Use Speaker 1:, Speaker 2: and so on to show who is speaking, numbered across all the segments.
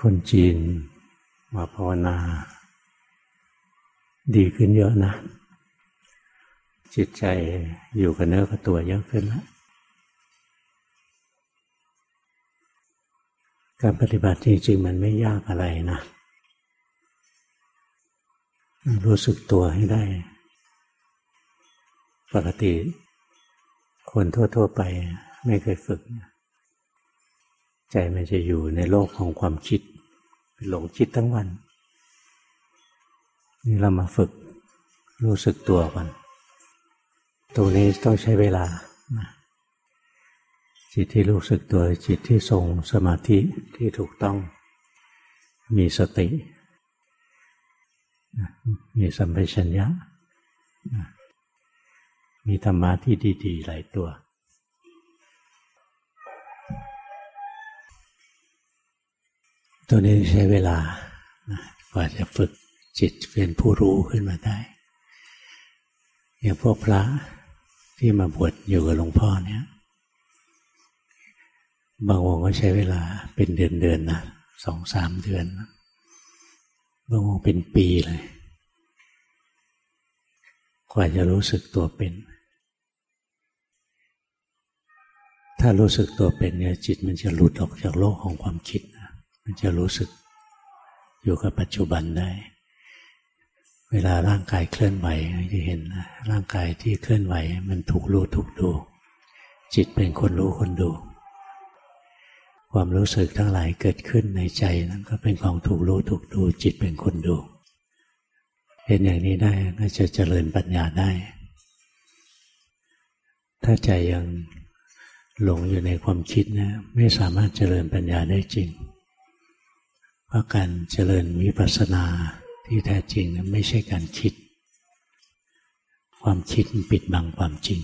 Speaker 1: คนจีนมาภาวนา ดีขึ้นเยอะนะ จิตใจอยู่กับเนื้อกับตัวเยอะขึ้นแล้วการปฏิบัติจริงๆมันไม่ยากอะไรนะ รู้สึกตัวให้ได้ ปกติ คนทั่ว ๆ ไปไม่เคยฝึก ใจมันจะอยู่ในโลกของความคิดหลงคิดทั้งวัน นี่เรามาฝึกรู้สึกตัวกันตรงนี้ต้องใช้เวลา จิตที่รู้สึกตัวจิตที่ทรงสมาธิที่ถูกต้อง มีสติ มีสัมปชัญญะมีธรรมะที่ดีๆหลายตัว ตัวนี้ใช้เวลากว่าจะฝึกจิตเป็นผู้รู้ขึ้นมาได้ อย่างพวกพระที่มาบวชอยู่กับหลวงพ่อเนี่ย บางองค์ก็ใช้เวลาเป็นเดือนๆนะสองสามเดือน บางองค์เป็นปีเลย กว่าจะรู้สึกตัวเป็น ถ้ารู้สึกตัวเป็นเนี่ยจิตมันจะหลุดออกจากโลกของความคิด มันจะรู้สึกอยู่กับปัจจุบันได้ เวลาร่างกายเคลื่อนไหวที่เห็นร่างกายที่เคลื่อนไหว มันถูกรู้ถูกดู จิตเป็นคนรู้คนดู ความรู้สึกทั้งหลายเกิดขึ้นในใจนั้นก็เป็นของถูกรู้ถูกดู จิตเป็นคนดูเห็นอย่างนี้ได้ก็จะเจริญปัญญาได้ ถ้าใจยังหลงอยู่ในความคิดนะ ไม่สามารถเจริญปัญญาได้จริง เพราะการเจริญวิปัสสนาที่แท้จริงนะไม่ใช่การคิด ความคิดปิดบังความจริง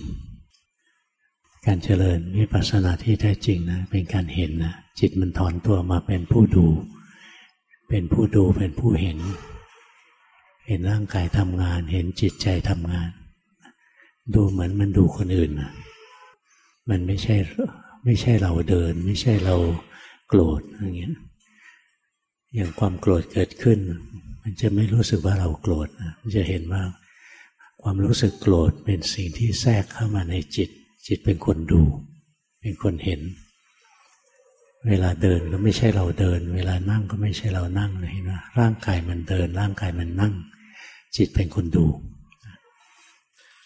Speaker 1: การเจริญวิปัสสนาที่แท้จริงนะเป็นการเห็นนะจิตมันถอนตัวมาเป็นผู้ดู เป็นผู้ดูเป็นผู้เห็น เห็นร่างกายทำงาน เห็นจิตใจทำงาน ดูเหมือนมันดูคนอื่นนะมันไม่ใช่ไม่ใช่เราเดิน ไม่ใช่เราโกรธอย่างเงี้ย อย่างความโกรธเกิดขึ้น มันจะไม่รู้สึกว่าเราโกรธนะมันจะเห็นว่าความรู้สึกโกรธเป็นสิ่งที่แทรกเข้ามาในจิต จิตเป็นคนดู เป็นคนเห็น เวลาเดินก็ไม่ใช่เราเดิน เวลานั่งก็ไม่ใช่เรานั่งเลยนะร่างกายมันเดิน ร่างกายมันนั่ง จิตเป็นคนดู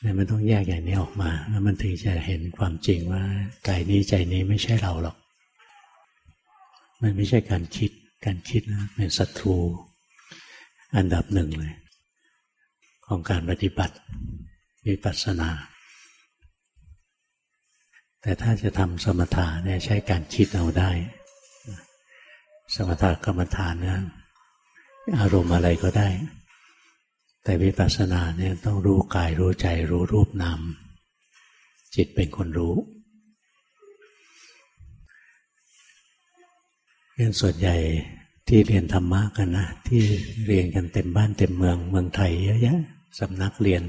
Speaker 1: เนี่ยมันต้องแยกอย่างนี้ออกมา แล้วมันถึงจะเห็นความจริงว่ากายนี้ใจนี้ไม่ใช่เราหรอก มันไม่ใช่การคิด การคิดนะเป็นศัตรู อันดับหนึ่งเลย ของการปฏิบัติวิปัสสนา แต่ถ้าจะทำสมถะเนี่ยใช้การคิดเอาได้ สมถะกรรมฐานเนี่ยอารมณ์อะไรก็ได้ แต่วิปัสสนาเนี่ยต้องรู้กายรู้ใจรู้รูปนามจิตเป็นคนรู้ เรียนส่วนใหญ่ที่เรียนธรรมะกันนะที่เรียนกันเต็มบ้านเต็มเมืองเมืองไทยเยอะแยะสำนักเรียน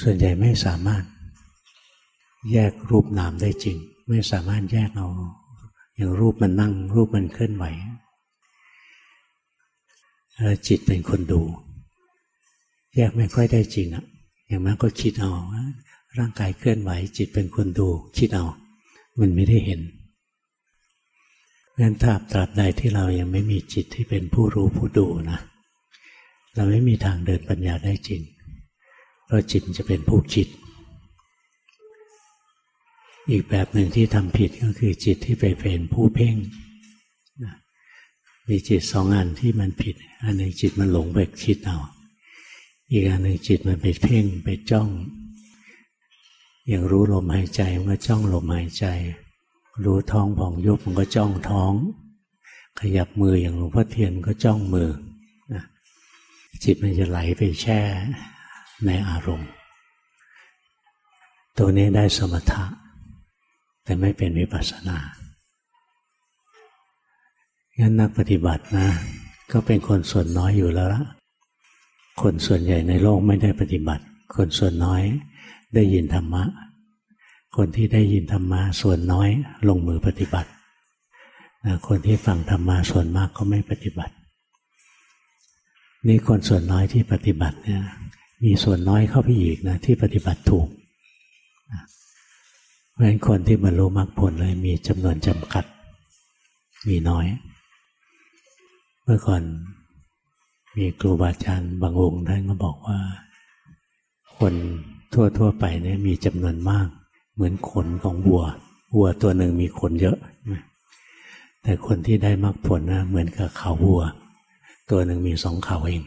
Speaker 1: ส่วนใหญ่ไม่สามารถแยกรูปนามได้จริง ไม่สามารถแยกเอาอย่างรูปมันนั่ง รูปมันเคลื่อนไหวแล้วจิตเป็นคนดู แยกไม่ค่อยได้จริงอะอย่างมากก็คิดเอาร่างกายเคลื่อนไหว จิตเป็นคนดู คิดเอา มันไม่ได้เห็น งั้นถ้าตราบใดที่เรายังไม่มีจิตที่เป็นผู้รู้ผู้ดูนะเราไม่มีทางเดินปัญญาได้จริง เพราะจิตจะเป็นผู้คิด อีกแบบหนึ่งที่ทำผิดก็คือจิตที่ไปเป็นผู้เพ่งมีจิตสองอันที่มันผิด อันหนึ่งจิตมันหลงไปคิดเอาอีกอันหนึ่งจิตมันไปเพ่งไปจ้อง อย่างรู้ลมหายใจมันก็จ้องลมหายใจ รู้ท้องผ่องยุบมันก็จ้องท้อง ขยับมืออย่างหลวงพ่อเทียนก็จ้องมือนะจิตมันจะไหลไปแช่ในอารมณ์ ตัวนี้ได้สมถะ แต่ไม่เป็นวิปัสสนางั้นนักปฏิบัตินะ ก็เป็นคนส่วนน้อยอยู่แล้วละคนส่วนใหญ่ในโลกไม่ได้ปฏิบัติ คนส่วนน้อยได้ยินธรรมะ คนที่ได้ยินธรรมะส่วนน้อย ลงมือปฏิบัติคนที่ฟังธรรมาส่วนมากก็ไม่ปฏิบัติ นี่คนส่วนน้อยที่ปฏิบัติเนี่ยมีส่วนน้อยเข้าไปอีกนะที่ปฏิบัติถูกเพราะฉะนั้นคนที่บรรลุมรรคผลเลยมีจำนวนจำกัด มีน้อย เมื่อก่อนมีครูบาอาจารย์บางองค์ท่านก็บอกว่า คนทั่วๆไปเนี่ยมีจำนวนมาก เหมือนขนของวัว วัวตัวหนึ่งมีขนเยอะ แต่คนที่ได้มรรคผลนะเหมือนกับเขาวัว ตัวหนึ่งมีสองเขาเอง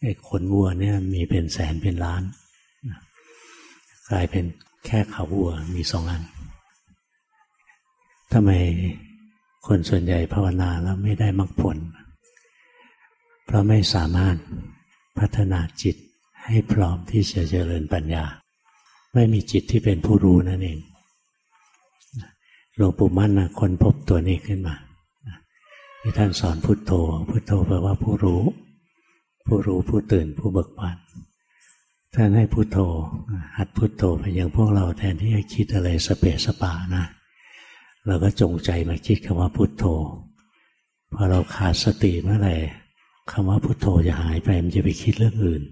Speaker 1: ไอ้ขนวัวเนี่ยมีเป็นแสนเป็นล้าน กลายเป็นแค่เขาวัวมีสองอันทำไมคนส่วนใหญ่ภาวนาแล้วไม่ได้มรรคผล เพราะไม่สามารถพัฒนาจิตให้พร้อมที่จะเจริญปัญญา ไม่มีจิตที่เป็นผู้รู้นั่นเองหลวงปู่มั่นนะคนพบตัวนี้ขึ้นมาที่ท่านสอนพุทโธ พุทโธแปลว่าผู้รู้ ผู้รู้ผู้ตื่นผู้เบิกบานท่านให้พุทโธ หัดพุทโธไปอย่างพวกเราแทนที่จะคิดอะไรสเปสปานะเราก็จงใจมาคิดคำว่าพุทโธพอเราขาดสติเมื่อไหร่คำว่าพุทโธจะหายไปมันจะไปคิดเรื่องอื่น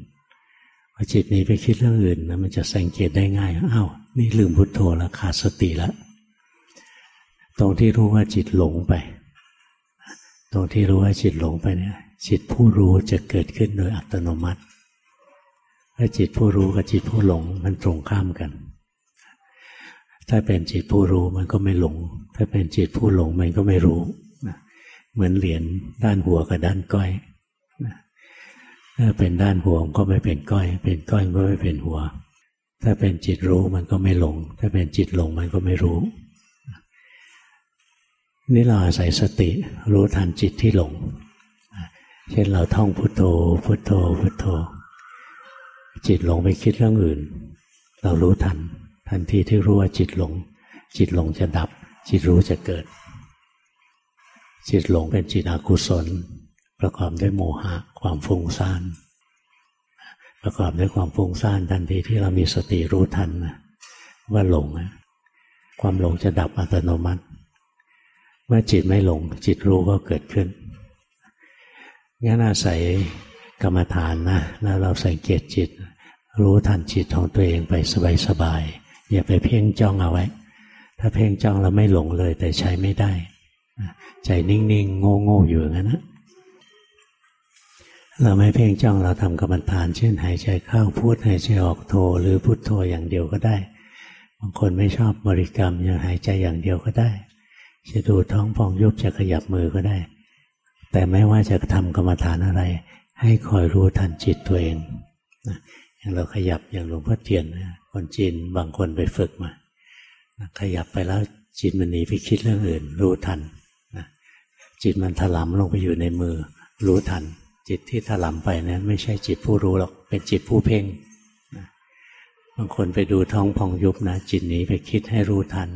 Speaker 1: พอจิตนี้ไปคิดเรื่องอื่นนะมันจะสังเกตได้ง่ายอ้าวนี่ลืมพุทโธแล้วขาดสติแล้วตรงที่รู้ว่าจิตหลงไป ตรงที่รู้ว่าจิตหลงไปเนี่ย จิตผู้รู้จะเกิดขึ้นโดยอัตโนมัติถ้าจิตผู้รู้กับจิตผู้หลงมันตรงข้ามกัน ถ้าเป็นจิตผู้รู้มันก็ไม่หลง ถ้าเป็นจิตผู้หลงมันก็ไม่รู้ เหมือนเหรียญด้านหัวกับด้านก้อย ถ้าเป็นด้านหัวมันก็ไม่เป็นก้อย เป็นก้อยก็ไม่เป็นหัว ถ้าเป็นจิตรู้มันก็ไม่หลง ถ้าเป็นจิตหลงมันก็ไม่รู้ นี่เราอาศัยสติรู้ทันจิตที่หลง เช่นเราท่องพุทโธ พุทโธ พุทโธ จิตหลงไปคิดเรื่องอื่น เรารู้ทัน ทันทีที่รู้ว่าจิตหลง จิตหลงจะดับ จิตรู้จะเกิด จิตหลงเป็นจิตอกุศล ประกอบด้วยโมหะ ความฟุ้งซ่าน ประกอบด้วยความฟุ้งซ่านทันทีที่เรามีสติรู้ทันว่าหลงความหลงจะดับอัตโนมัติ เมื่อจิตไม่หลง จิตรู้ก็เกิดขึ้นงั้นอาศัยกรรมฐานนะแล้วเราสังเกตจิต รู้ทันจิตของตัวเองไปสบายๆอย่าไปเพ่งจ้องเอาไว้ ถ้าเพ่งจ้องเราไม่หลงเลยแต่ใช้ไม่ได้ ใจนิ่งๆ โง่ๆอยู่งั้นนะ เราไม่เพ่งจ้องเราทำกรรมฐาน เช่นหายใจเข้าพูดหายใจออกโทหรือพุทโธอย่างเดียวก็ได้ บางคนไม่ชอบบริกรรมอยังหายใจอย่างเดียวก็ได้ จะดูท้องพองยุบจะขยับมือก็ได้ แต่ไม่ว่าจะทำกรรมฐานอะไร ให้คอยรู้ทันจิตตัวเองอย่างเราขยับอย่างหลวงพ่อเทียนคนจีนบางคนไปฝึกมา ขยับไปแล้วจิตมันหนีไปคิดเรื่องอื่น รู้ทันจิตมันถลำลงไปอยู่ในมือ รู้ทัน จิตที่ถลำไปนะั้น ไม่ใช่จิตผู้รู้หรอก เป็นจิตผู้เพ่งนะบางคนไปดูท้องพองยุบนะ จิตหนีไปคิดให้รู้ทัน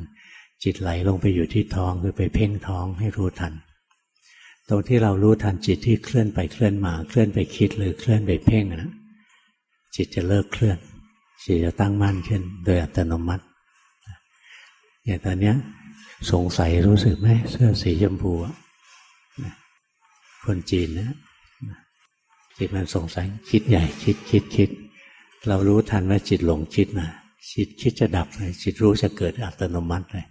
Speaker 1: จิตไหลลงไปอยู่ที่ท้องคือไปเพ่งท้องให้รู้ทัน ตรงที่เรารู้ทันจิตที่เคลื่อนไปเคลื่อนมา เคลื่อนไปคิดหรือเคลื่อนไปเพ่งนะจิตจะเลิกเคลื่อน จิตจะตั้งมั่นขึ้น โดยอัตโนมัติอย่างตอนนี้สงสัยรู้สึกไหมเสื้อสีชมพูคนจีนนะ จิตมันสงสัยคิดใหญ่ คิดคิดคิด เรารู้ทันว่าจิตหลงคิดนะจิตคิดจะดับเลยจิตรู้จะเกิดอัตโนมัติเลย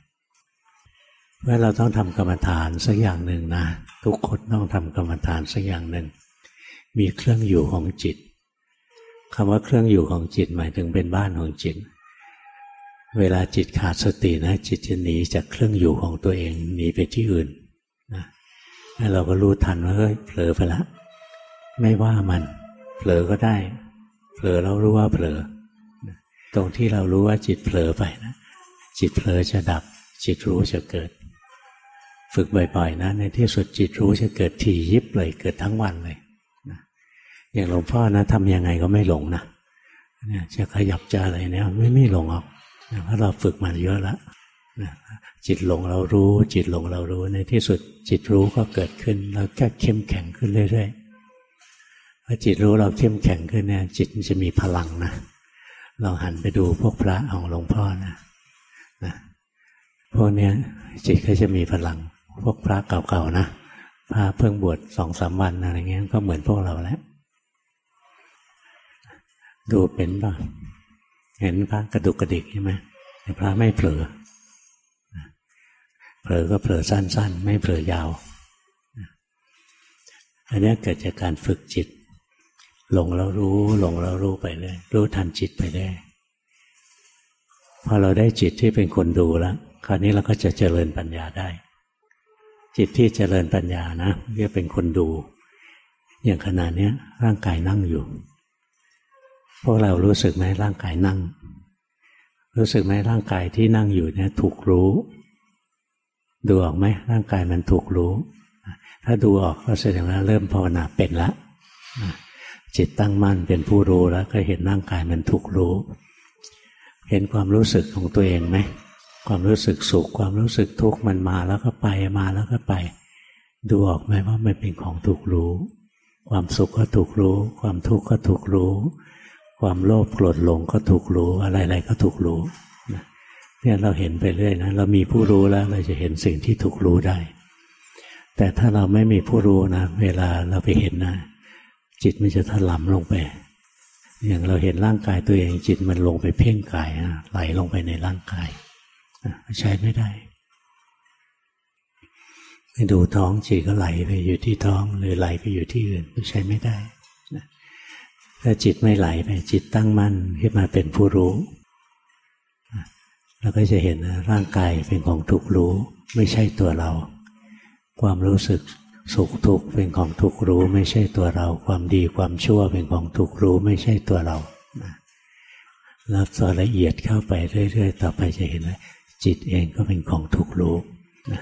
Speaker 1: ว่าเราต้องทำกรรมฐานสักอย่างหนึ่งนะทุกคนต้องทำกรรมฐานสักอย่างหนึ่งมีเครื่องอยู่ของจิตคำว่าเครื่องอยู่ของจิตหมายถึงเป็นบ้านของจิต เวลาจิตขาดสตินะ จิตจะหนีจากเครื่องอยู่ของตัวเองหนีไปที่อื่นนะแล้วเราก็รู้ทันว่าเฮ้ยเผลอไปละ ไม่ว่ามัน เผลอก็ได้ เผลอเรารู้ว่าเผลอ ตรงที่เรารู้ว่าจิตเผลอไปนะจิตเผลอจะดับ จิตรู้จะเกิด ฝึกบ่อยๆนะในที่สุดจิตรู้จะเกิดถี่ยิบเลยเกิดทั้งวันเลยนะอย่างหลวงพ่อนะทำยังไงก็ไม่หลงนะเนี่ยจะขยับจะอะไรเนี่ยไม่ไม่หลงออกเพราะเราฝึกมาเยอะแล้วนะจิตหลงเรารู้ จิตหลงเรารู้ในที่สุดจิตรู้ก็เกิดขึ้น แล้วก็เข้มแข็งขึ้นเรื่อยๆ พอจิตรู้เราเข้มแข็งขึ้นเนี่ย จิตจะมีพลังนะเราหันไปดูพวกพระของหลวงพ่อนะนะพวกเนี้ยจิตก็จะมีพลัง พวกพระเก่าๆนะพระเพิ่งบวชสองสามวันอะไรเงี้ยก็เหมือนพวกเราแล้วดูเป็นป่ะเห็นพระกระดุกกระดิกใช่ไหมแต่พระไม่เผลอเผลอก็เผลอสั้นๆ ไม่เผลอยาวอันนี้เกิดจากการฝึกจิต หลงแล้วรู้ หลงแล้วรู้ไปเลยรู้ทันจิตไปได้พอเราได้จิตที่เป็นคนดูแล้วคราวนี้เราก็จะเจริญปัญญาได้ จิตที่เจริญปัญญานะเรียกเป็นคนดู อย่างขนาดนี้ร่างกายนั่งอยู่ พวกเรารู้สึกไหมร่างกายนั่ง รู้สึกไหมร่างกายที่นั่งอยู่เนี่ยถูกรู้ ดูออกไหมร่างกายมันถูกรู้ ถ้าดูออกก็แสดงว่าเริ่มภาวนาเป็นแล้ว จิตตั้งมั่นเป็นผู้รู้แล้วก็เห็นร่างกายมันถูกรู้ เห็นความรู้สึกของตัวเองไหมความรู้สึกสุขความรู้สึกทุกข์มันมาแล้วก็ไปมาแล้วก็ไป ดูออกไหมว่ามันเป็นของถูกรู้ ความสุขก็ถูกรู้ ความทุกข์ก็ถูกรู้ ความโลภโกรธหลงก็ถูกรู้อะไรๆก็ถูกรู้เนี่ยเราเห็นไปเรื่อยนะเรามีผู้รู้แล้วเราจะเห็นสิ่งที่ถูกรู้ได้ แต่ถ้าเราไม่มีผู้รู้นะ เวลาเราไปเห็นนะ จิตมันจะถลำลงไป อย่างเราเห็นร่างกายตัวเองจิตมันลงไปเพ่งกายไหลลงไปในร่างกายใช้ไม่ได้ไปดูท้องจิตก็ไหลไปอยู่ที่ท้อง หรือไหลไปอยู่ที่อื่นใช้ไม่ได้ถ้าจิตไม่ไหลไปจิตตั้งมั่นขึ้นมาเป็นผู้รู้เราก็จะเห็นร่างกายเป็นของถูกรู้ ไม่ใช่ตัวเรา ความรู้สึก สุขทุกข์เป็นของทุกรู้ไม่ใช่ตัวเรา ความดีความชั่วเป็นของทุกรู้ไม่ใช่ตัวเราแล้วต่อละเอียดเข้าไปเรื่อยๆ ต่อไปจะเห็นว่าจิตเองก็เป็นของทุกรู้นะ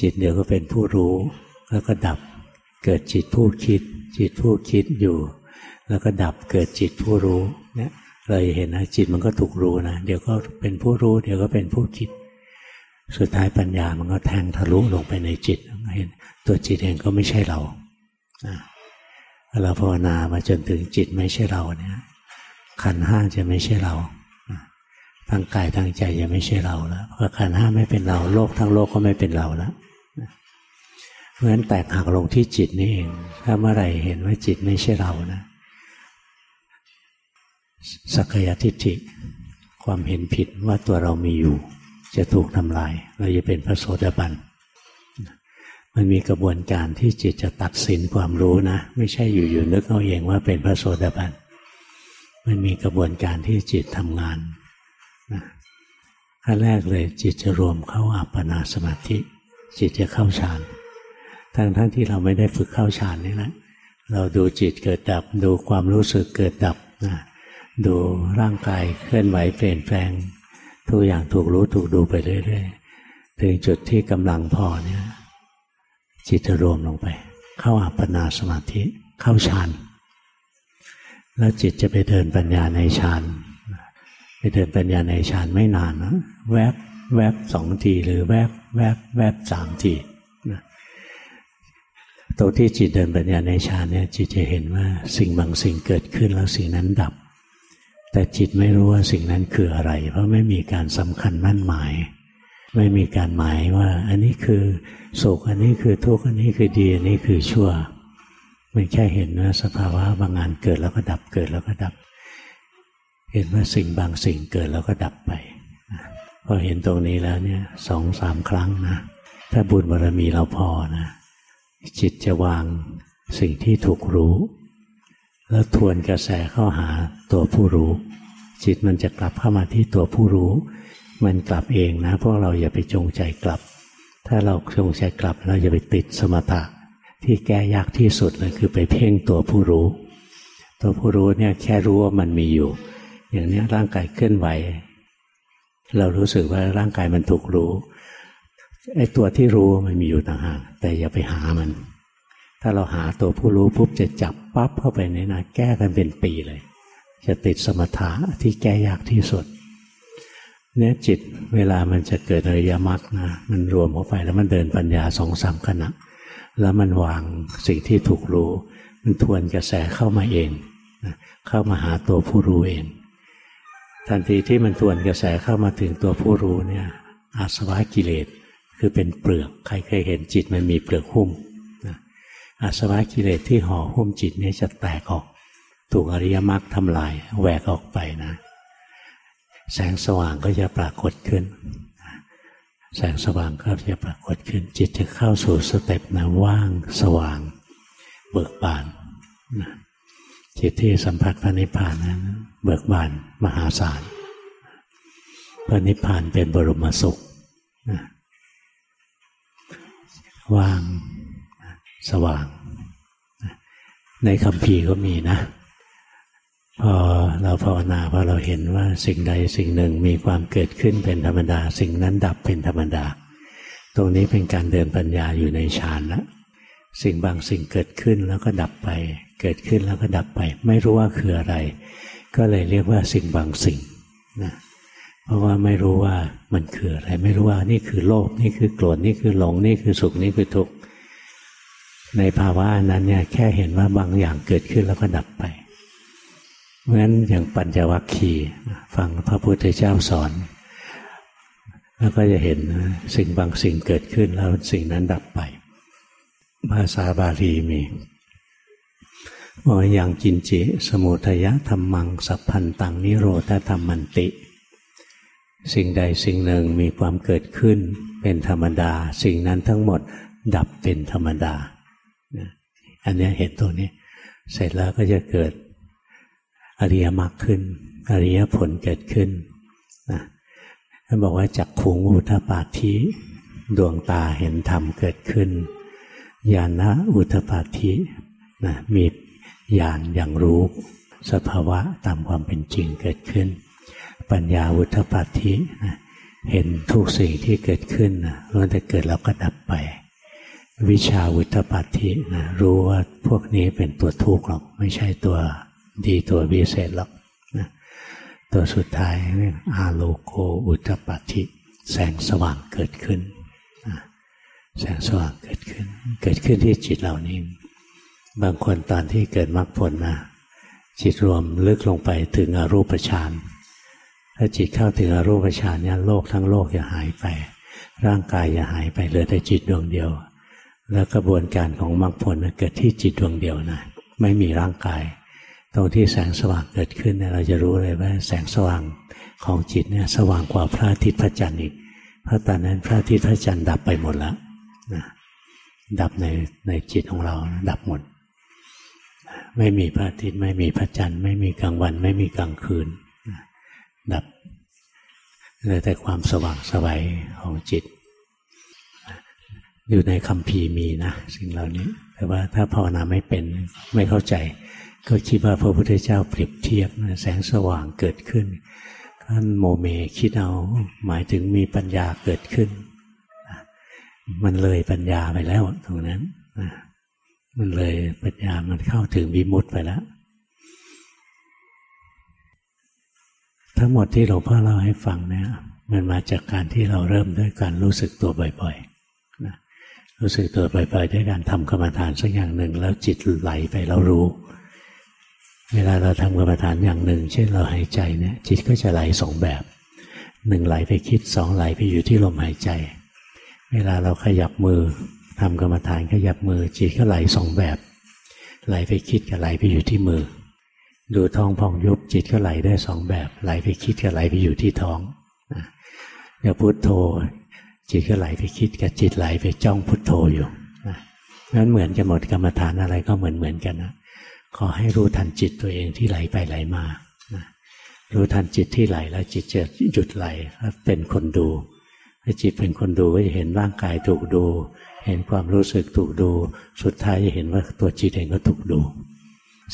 Speaker 1: จิตเดี๋ยวก็เป็นผู้รู้ แล้วก็ดับ เกิดจิตผู้คิด จิตผู้คิดอยู่ แล้วก็ดับเกิดจิตผู้รู้เนี่ยเราเห็นนะจิตมันก็ถูกรู้นะเดี๋ยวก็เป็นผู้รู้ เดี๋ยวก็เป็นผู้คิด สุดท้ายปัญญามันก็แทงทะลุลงไปในจิตเห็นตัวจิตเองก็ไม่ใช่เราเราภาวนามาจนถึงจิตไม่ใช่เราเนี่ยขันห้าจะไม่ใช่เราทางกายทางใจจะไม่ใช่เราแล้วเพราะขันห้าไม่เป็นเราโลกทั้งโลกก็ไม่เป็นเราแล้วเพราะฉะนั้นแตกหักลงที่จิตนี่เอง ถ้าเมื่อไหร่เห็นว่าจิตไม่ใช่เรานะสักยทิฏฐิความเห็นผิดว่าตัวเรามีอยู่ จะถูกทำลาย เราจะเป็นพระโสดาบัน มันมีกระบวนการที่จิตจะตัดสินความรู้นะ ไม่ใช่อยู่ๆนึกเอาเองว่าเป็นพระโสดาบัน มันมีกระบวนการที่จิตทำงานนะขั้นแรกเลยจิตจะรวมเข้าอัปปนาสมาธิ จิตจะเข้าฌานทั้งทั้งที่เราไม่ได้ฝึกเข้าฌานนี่แหละเราดูจิตเกิดดับ ดูความรู้สึกเกิดดับนะดูร่างกายเคลื่อนไหวเปลี่ยนแปลง ทุกอย่างถูกรู้ถูกดูไปเรื่อยๆถึงจุดที่กำลังพอเนี่ยจิตจะรวมลงไป เข้าอัปปนาสมาธิเข้าฌานแล้วจิตจะไปเดินปัญญาในฌานไปเดินปัญญาในฌานไม่นานนะแวบแวบสองทีหรือแวบแวบแวบสามทีนะตรงที่จิตเดินปัญญาในฌานเนี่ยจิตจะเห็นว่าสิ่งบางสิ่งเกิดขึ้นแล้วสิ่งนั้นดับ แต่จิตไม่รู้ว่าสิ่งนั้นคืออะไร เพราะไม่มีการสำคัญมั่นหมาย ไม่มีการหมายว่า อันนี้คือสุขอันนี้คือทุกข์อันนี้คือดีอันนี้คือชั่ว มันแค่เห็นว่าสภาวะบางงานเกิดแล้วก็ดับเกิดแล้วก็ดับ เห็นว่าสิ่งบางสิ่งเกิดแล้วก็ดับไปพอเห็นตรงนี้แล้วเนี่ยสองสามครั้งนะถ้าบุญบารมีเราพอนะจิตจะวางสิ่งที่ถูกรู้ แล้วทวนกระแสเข้าหาตัวผู้รู้ จิตมันจะกลับเข้ามาที่ตัวผู้รู้ มันกลับเองนะ พวกเราอย่าไปจงใจกลับ ถ้าเราจงใจกลับเราจะไปติดสมถะที่แก้ยากที่สุดเลยคือไปเพ่งตัวผู้รู้ ตัวผู้รู้เนี่ยแค่รู้ว่ามันมีอยู่ อย่างนี้ร่างกายเคลื่อนไหว เรารู้สึกว่าร่างกายมันถูกรู้ไอ้ตัวที่รู้มันมีอยู่ต่างหากแต่อย่าไปหามัน ถ้าเราหาตัวผู้รู้ปุ๊บจะจับปั๊บเข้าไปในนะแก้กันเป็นปีเลย จะติดสมถะที่แก้ยากที่สุดเนี่ยจิตเวลามันจะเกิดอริยมรรคนะมันรวมเข้าไปแล้วมันเดินปัญญาสองสามขณะ แล้วมันวางสิ่งที่ถูกรู้ มันทวนกระแสเข้ามาเองเข้ามาหาตัวผู้รู้เอง ทันทีที่มันทวนกระแสเข้ามาถึงตัวผู้รู้เนี่ยอาสวะกิเลสคือเป็นเปลือก ใครเคยเห็นจิตมันมีเปลือกหุ้ม อาสวะกิเลสที่ห่อหุ้มจิตนี้จะแตกออก ถูกอริยมรรคทำลายแหวกออกไปนะ แสงสว่างก็จะปรากฏขึ้น แสงสว่างก็จะปรากฏขึ้น จิตจะเข้าสู่สเต็ปนะว่างสว่าง เบิกบานนะจิตที่สัมผัสพระนิพพานนั้นเบิกบานมหาศาลพระนิพพานเป็นบรมสุขนะว่าง สว่าง ในคำพีก็มีนะ พอเราภาวนาพอเราเห็นว่าสิ่งใดสิ่งหนึ่งมีความเกิดขึ้นเป็นธรรมดา สิ่งนั้นดับเป็นธรรมดา ตรงนี้เป็นการเดินปัญญาอยู่ในฌานแล้วสิ่งบางสิ่งเกิดขึ้นแล้วก็ดับไป เกิดขึ้นแล้วก็ดับไป ไม่รู้ว่าคืออะไร ก็เลยเรียกว่าสิ่งบางสิ่งนะเพราะว่าไม่รู้ว่ามันคืออะไร ไม่รู้ว่านี่คือโลภนี่คือโกรธนี่คือหลงนี่คือสุขนี่คือทุกข์ ในภาวะนั้นเนี่ยแค่เห็นว่าบางอย่างเกิดขึ้นแล้วก็ดับไปเพราะฉะนั้นอย่างปัญจวัคคีย์ฟังพระพุทธเจ้าสอน แล้วก็จะเห็นสิ่งบางสิ่งเกิดขึ้นแล้วสิ่งนั้นดับไป ภาษาบาลีมีว่าอย่างจินจิ สมุทยะธรรมัง สัพพันตังนิโรธธรรมันติ สิ่งใดสิ่งหนึ่งมีความเกิดขึ้นเป็นธรรมดา สิ่งนั้นทั้งหมดดับเป็นธรรมดา อันนี้เห็นตรงนี้ เสร็จแล้วก็จะเกิดอริยมรรคขึ้น อริยผลเกิดขึ้นนะท่านบอกว่าจักขุงอุทปาธิดวงตาเห็นธรรมเกิดขึ้นญาณอุทปาธินะมีญาณอย่างรู้สภาวะตามความเป็นจริงเกิดขึ้น ปัญญาอุทปาธินะเห็นทุกสิ่งที่เกิดขึ้นนะมันจะเกิดแล้วก็ดับไป วิชาวุฒปัตถินะรู้ว่าพวกนี้เป็นตัวทุกข์หรอก ไม่ใช่ตัวดีตัววิเศษหรอกนะตัวสุดท้ายเรียกอาโลโกอุตปัตถิแสงสว่างเกิดขึ้นนะแสงสว่างเกิดขึ้น เกิดขึ้นที่จิตเหล่านี้บางคนตอนที่เกิดมรรคผลนะจิตรวมลึกลงไปถึงอรูปฌานถ้าจิตเข้าถึงอรูปฌานเนี่ยโลกทั้งโลกจะหายไป ร่างกายจะหายไปเหลือแต่จิตดวงเดียว แล้วกระบวนการของมรรคผลเกิดที่จิตดวงเดียวนะไม่มีร่างกาย ตรงที่แสงสว่างเกิดขึ้นเนี่ยเราจะรู้เลยว่าแสงสว่างของจิตเนี่ยสว่างกว่าพระอาทิตย์พระจันทร์อีกเพราะตอนนั้นพระอาทิตย์พระจันทร์ดับไปหมดแล้วนะดับในในจิตของเราดับหมด ไม่มีพระอาทิตย์ไม่มีพระจันทร์ไม่มีกลางวัน ไม่มีกลางคืนดับเหลือแต่ความสว่างสวัยของจิต อยู่ในคำพีมีนะสิ่งเหล่านี้ แต่ว่าถ้าภาวนาไม่เป็นไม่เข้าใจ ก็คิดว่าพระพุทธเจ้าเปรียบเทียบแสงสว่างเกิดขึ้นท่านโมเมคิดเอาหมายถึงมีปัญญาเกิดขึ้น มันเลยปัญญาไปแล้วตรงนั้นมันเลยปัญญามันเข้าถึงวิมุตต์ไปแล้วทั้งหมดที่หลวงพ่อเล่าให้ฟังเนี่ยมันมาจากการที่เราเริ่มด้วยการรู้สึกตัวบ่อย ๆ รู้สึกตัวไปๆด้วยการทำกรรมฐานสักอย่างหนึ่ง แล้วจิตไหลไปแล้วรู้ เวลาเราทำกรรมฐานอย่างหนึ่ง เช่นเราหายใจเนี่ยจิตก็จะไหลสองแบบหนึ่งไหลไปคิดสองไหลไปอยู่ที่ลมหายใจ เวลาเราขยับมือทำกรรมฐานขยับมือ จิตก็ไหลสองแบบ ไหลไปคิดกับไหลไปอยู่ที่มือ ดูท้องพองยุบจิตก็ไหลได้สองแบบ ไหลไปคิดกับไหลไปอยู่ที่ท้องอย่าพุโทโธ จิตก็ไหลไปคิดกับจิตไหลไปจ้องพุทโธอยู่นะนั้นเหมือนกันหมดกรรมฐานอะไรก็เหมือนเหมือนกันนะขอให้รู้ทันจิตตัวเองที่ไหลไปไหลมานะรู้ทันจิตที่ไหลแล้วจิตจะหยุดไหลเป็นคนดูถ้าจิตเป็นคนดูก็จะเห็นร่างกายถูกดู เห็นความรู้สึกถูกดู สุดท้ายจะเห็นว่าตัวจิตเองก็ถูกดู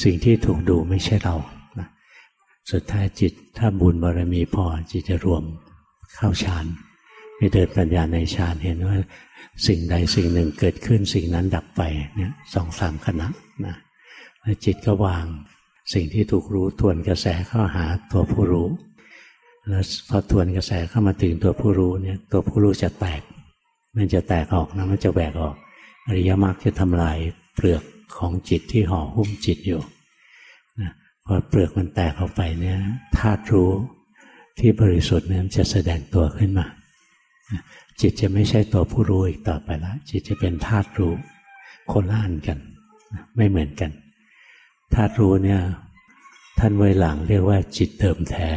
Speaker 1: สิ่งที่ถูกดูไม่ใช่เรานะสุดท้ายจิตถ้าบุญบารมีพอจิตจะรวมเข้าฌาน ไปเดินปัญญาในฌานเห็นว่าสิ่งใดสิ่งหนึ่งเกิดขึ้นสิ่งนั้นดับไปเนี่ยสองสามขณะนะแล้วจิตก็วาง สิ่งที่ถูกรู้ทวนกระแสเข้าหาตัวผู้รู้ แล้วพอทวนกระแสเข้ามาถึงตัวผู้รู้เนี่ยตัวผู้รู้จะแตก มันจะแตกออกนะมันจะแหวกออกอริยมรรคจะทำลายเปลือกของจิตที่ห่อหุ้มจิตอยู่นะพอเปลือกมันแตกออกไปเนี่ยธาตุรู้ที่บริสุทธิ์เนั้นจะแสดงตัวขึ้นมา จิตจะไม่ใช่ตัวผู้รู้อีกต่อไปละจิตจะเป็นธาตุรู้คนละอันกัน ไม่เหมือนกันธาตุรู้เนี่ย ท่านไว้หลังเรียกว่าจิตเดิมแท้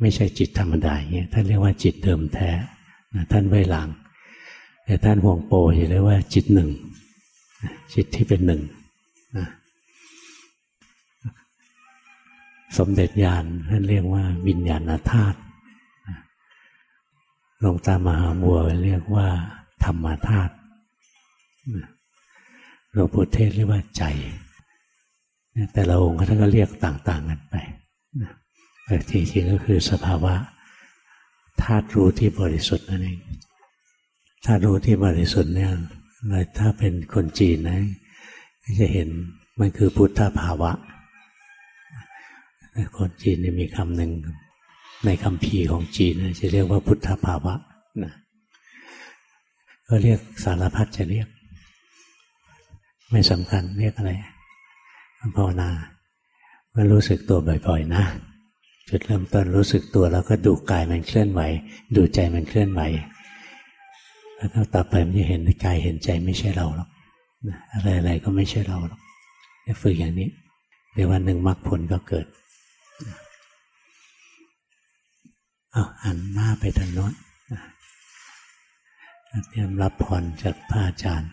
Speaker 1: ไม่ใช่จิตธรรมดาเงี้ยท่านเรียกว่าจิตเดิมแท้ท่านไว้หลัง แต่ท่านห่วงโปจะเรียกว่าจิตหนึ่งจิตที่เป็นหนึ่งสมเด็จญาณท่านเรียกว่าวิญญาณธาตุ หลวงตามหาบัวเรียกว่า ธรรมธาตุหลวงปู่เทศเรียกว่าใจ แต่ละองค์ท่านก็เรียกต่าง ๆ กันไปแต่จริงๆก็คือสภาวะธาตุรู้ที่บริสุทธิ์นั่นเองธาตุรู้ที่บริสุทธิ์เนี่ยถ้าเป็นคนจีนนะจะเห็นมันคือพุทธภาวะคนจีนมีคำหนึ่ง ในคำพีของจีนจะเรียกว่าพุทธภาวะนะก็เรียกสารพัดจะเรียก ไม่สำคัญเรียกอะไรภาวนามันรู้สึกตัวบ่อย ๆ นะจุดเริ่มต้นรู้สึกตัวแล้วก็ดูกายมันเคลื่อนไหว ดูใจมันเคลื่อนไหว แล้วก็ต่อไปมันจะเห็นกายเห็นใจไม่ใช่เราหรอกอะไรๆก็ไม่ใช่เราหรอกฝึกอย่างนี้เดี๋ยววันหนึ่งมรรคผลก็เกิด เอาหันหน้าไปทางโน้นเตรียมรับพรจากพระอาจารย์